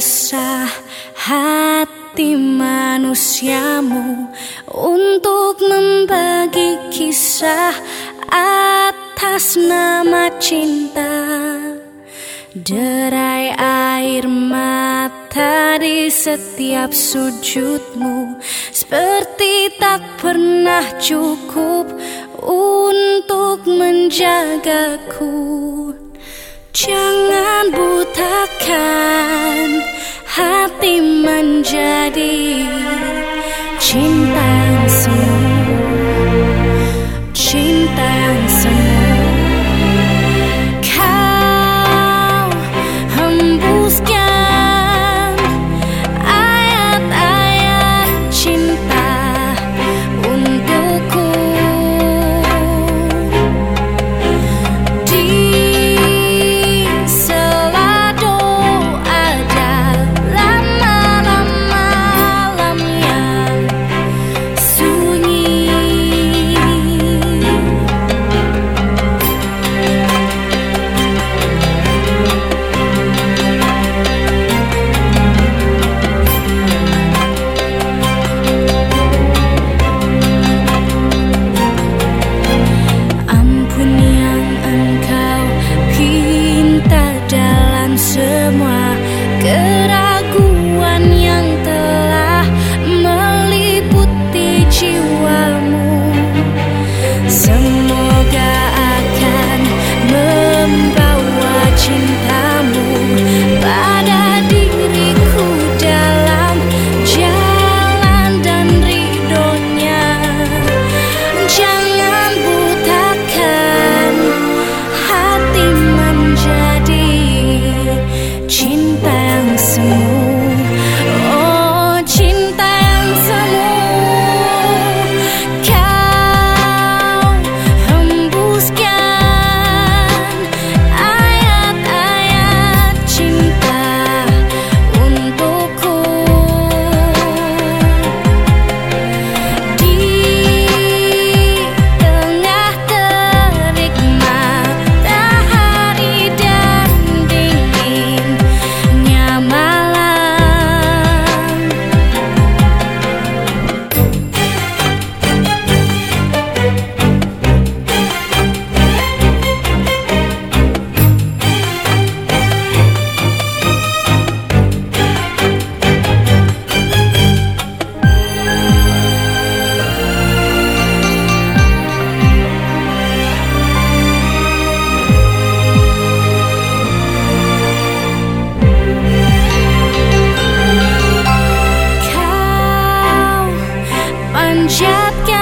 meresah hati manusiamu untuk membagi kisah atas nama cinta. Derai air mata di setiap sujudmu Seperti tak pernah cukup untuk menjagaku. Jangan butakan menjadi Jack.